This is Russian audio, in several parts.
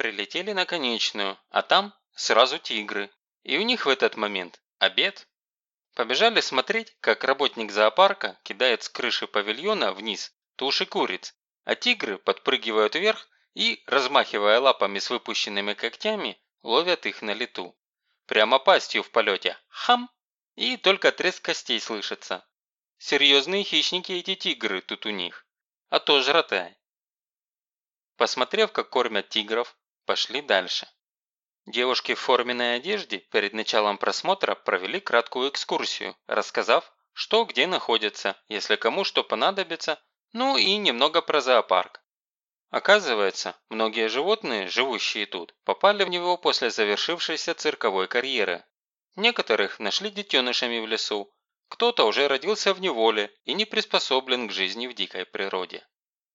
прилетели на конечную, а там сразу тигры. И у них в этот момент обед. Побежали смотреть, как работник зоопарка кидает с крыши павильона вниз туши куриц, а тигры подпрыгивают вверх и, размахивая лапами с выпущенными когтями, ловят их на лету. Прямо пастью в полете. Хам! И только треск костей слышится. Серьезные хищники эти тигры тут у них. А то жратая. Посмотрев, как кормят тигров, пошли дальше. Девушки в форменной одежде перед началом просмотра провели краткую экскурсию, рассказав, что где находится, если кому что понадобится, ну и немного про зоопарк. Оказывается, многие животные, живущие тут, попали в него после завершившейся цирковой карьеры. Некоторых нашли детенышами в лесу, кто-то уже родился в неволе и не приспособлен к жизни в дикой природе.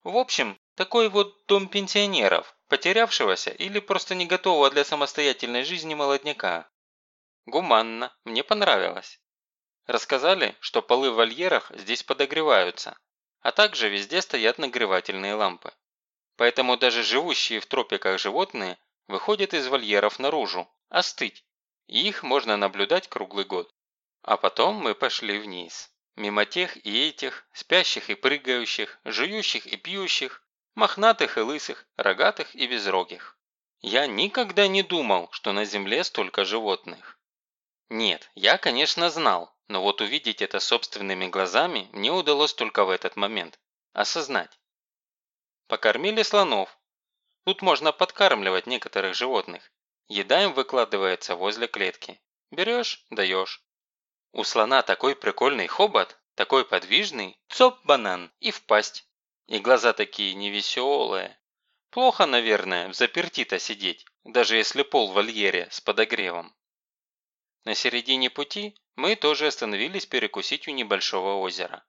В общем, такой вот дом пенсионеров, потерявшегося или просто не готового для самостоятельной жизни молодняка. Гуманно, мне понравилось. Рассказали, что полы в вольерах здесь подогреваются, а также везде стоят нагревательные лампы. Поэтому даже живущие в тропиках животные выходят из вольеров наружу, остыть, и их можно наблюдать круглый год. А потом мы пошли вниз. Мимо тех и этих, спящих и прыгающих, жующих и пьющих, мохнатых и лысых, рогатых и безрогих. Я никогда не думал, что на Земле столько животных. Нет, я, конечно, знал, но вот увидеть это собственными глазами мне удалось только в этот момент. Осознать. Покормили слонов. Тут можно подкармливать некоторых животных. Еда им выкладывается возле клетки. Берешь – даешь. У слона такой прикольный хобот, такой подвижный, цоп-банан и в пасть. И глаза такие невеселые. Плохо, наверное, в заперти-то сидеть, даже если пол в вольере с подогревом. На середине пути мы тоже остановились перекусить у небольшого озера.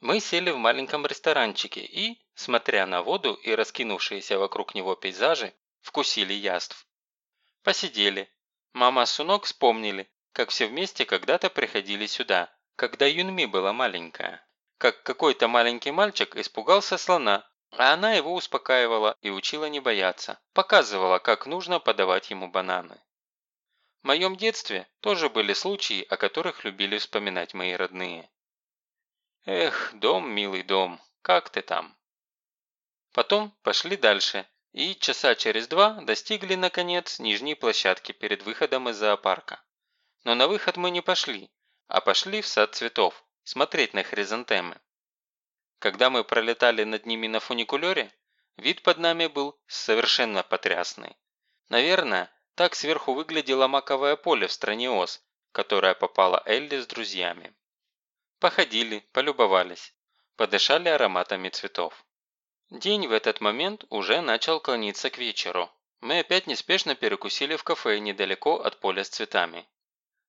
Мы сели в маленьком ресторанчике и, смотря на воду и раскинувшиеся вокруг него пейзажи, вкусили яств. Посидели. Мама с Сунок вспомнили, как все вместе когда-то приходили сюда, когда Юнми была маленькая. Как какой-то маленький мальчик испугался слона, а она его успокаивала и учила не бояться, показывала, как нужно подавать ему бананы. В моем детстве тоже были случаи, о которых любили вспоминать мои родные. Эх, дом, милый дом, как ты там? Потом пошли дальше и часа через два достигли, наконец, нижней площадки перед выходом из зоопарка. Но на выход мы не пошли, а пошли в сад цветов, смотреть на хризантемы. Когда мы пролетали над ними на фуникулере, вид под нами был совершенно потрясный. Наверное, так сверху выглядело маковое поле в стране Оз, которое попала Элли с друзьями. Походили, полюбовались, подышали ароматами цветов. День в этот момент уже начал клониться к вечеру. Мы опять неспешно перекусили в кафе недалеко от поля с цветами.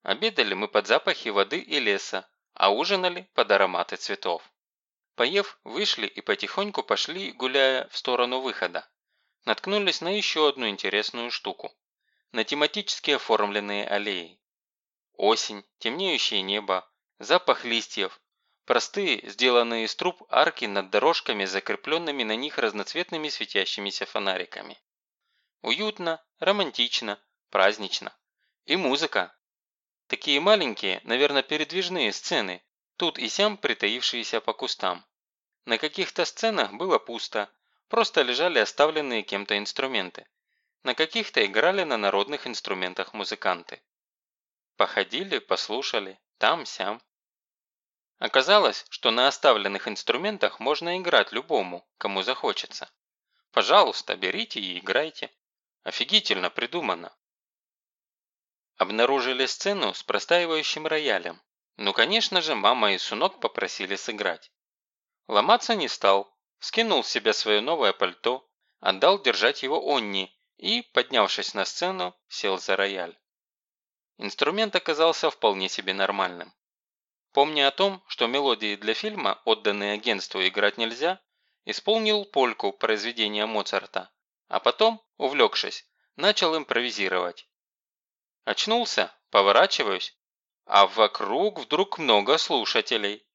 Обедали мы под запахи воды и леса, а ужинали под ароматы цветов. Поев, вышли и потихоньку пошли, гуляя в сторону выхода. Наткнулись на еще одну интересную штуку на тематически оформленные аллеи. Осень, темнеющее небо, запах листьев, простые, сделанные из труб арки над дорожками, закрепленными на них разноцветными светящимися фонариками. Уютно, романтично, празднично. И музыка. Такие маленькие, наверное, передвижные сцены, тут и сям притаившиеся по кустам. На каких-то сценах было пусто, просто лежали оставленные кем-то инструменты. На каких-то играли на народных инструментах музыканты. Походили, послушали, там-сям. Оказалось, что на оставленных инструментах можно играть любому, кому захочется. Пожалуйста, берите и играйте. Офигительно придумано. Обнаружили сцену с простаивающим роялем. Ну, конечно же, мама и Сунок попросили сыграть. Ломаться не стал, скинул с себя свое новое пальто, отдал держать его Онни, и, поднявшись на сцену, сел за рояль. Инструмент оказался вполне себе нормальным. Помня о том, что мелодии для фильма, отданные агентству, играть нельзя, исполнил польку произведения Моцарта, а потом, увлекшись, начал импровизировать. Очнулся, поворачиваюсь, а вокруг вдруг много слушателей.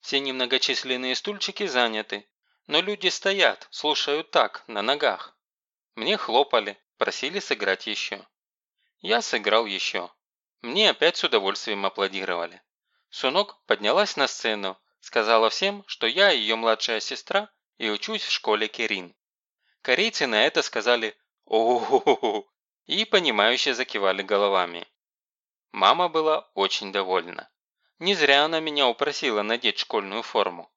Все немногочисленные стульчики заняты, но люди стоят, слушают так, на ногах. Мне хлопали, просили сыграть еще. Я сыграл еще. Мне опять с удовольствием аплодировали. Сунок поднялась на сцену, сказала всем, что я ее младшая сестра и учусь в школе Керин. Корейцы на это сказали о и понимающе закивали головами. Мама была очень довольна. Не зря она меня упросила надеть школьную форму.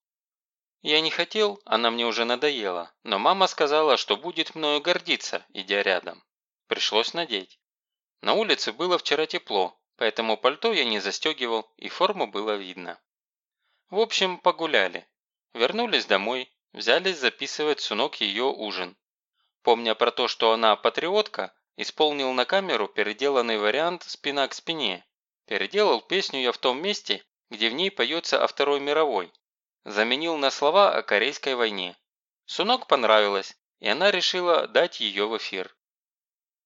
Я не хотел, она мне уже надоела, но мама сказала, что будет мною гордиться, идя рядом. Пришлось надеть. На улице было вчера тепло, поэтому пальто я не застегивал и форму было видно. В общем, погуляли. Вернулись домой, взялись записывать сунок ее ужин. Помня про то, что она патриотка, исполнил на камеру переделанный вариант «Спина к спине». Переделал песню я в том месте, где в ней поется о Второй мировой. Заменил на слова о Корейской войне. Сунок понравилось, и она решила дать ее в эфир.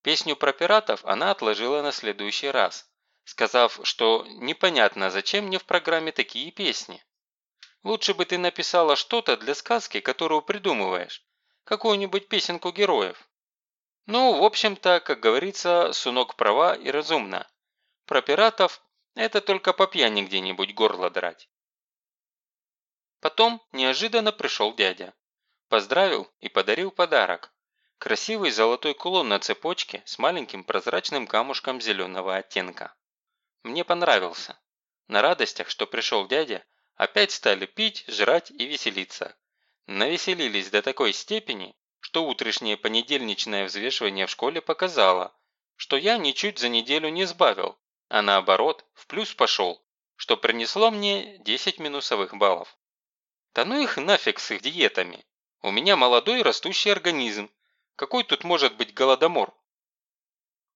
Песню про пиратов она отложила на следующий раз, сказав, что непонятно, зачем мне в программе такие песни. Лучше бы ты написала что-то для сказки, которую придумываешь, какую-нибудь песенку героев. Ну, в общем-то, как говорится, Сунок права и разумна. Про пиратов – это только по пьяни где-нибудь горло драть. Потом неожиданно пришел дядя. Поздравил и подарил подарок. Красивый золотой кулон на цепочке с маленьким прозрачным камушком зеленого оттенка. Мне понравился. На радостях, что пришел дядя, опять стали пить, жрать и веселиться. Навеселились до такой степени, что утрешнее понедельничное взвешивание в школе показало, что я ничуть за неделю не сбавил, а наоборот, в плюс пошел, что принесло мне 10 минусовых баллов. Да ну их нафиг с их диетами. У меня молодой растущий организм. Какой тут может быть голодомор?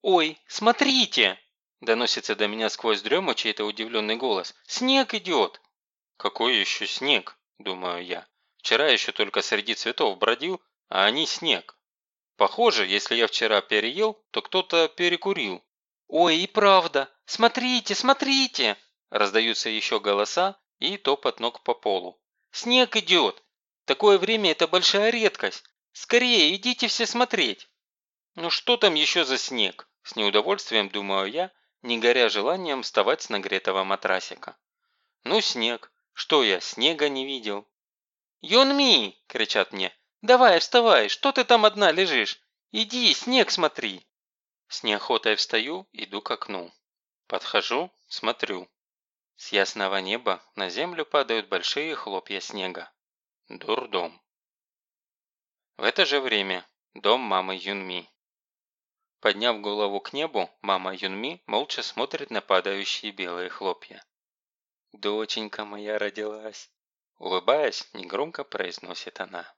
«Ой, смотрите!» – доносится до меня сквозь дрему чей-то удивленный голос. «Снег идет!» «Какой еще снег?» – думаю я. «Вчера еще только среди цветов бродил, а они снег. Похоже, если я вчера переел, то кто-то перекурил. «Ой, и правда! Смотрите, смотрите!» Раздаются еще голоса и топот ног по полу. «Снег идет! Такое время это большая редкость! Скорее, идите все смотреть!» «Ну что там еще за снег?» С неудовольствием думаю я, не горя желанием вставать с нагретого матрасика. «Ну снег! Что я, снега не видел?» «Йонми!» – кричат мне. «Давай, вставай, что ты там одна лежишь? Иди, снег смотри!» С неохотой встаю, иду к окну. Подхожу, смотрю. С ясного неба на землю падают большие хлопья снега. Дурдом. В это же время дом мамы Юнми. Подняв голову к небу, мама Юнми молча смотрит на падающие белые хлопья. «Доченька моя родилась!» Улыбаясь, негромко произносит она.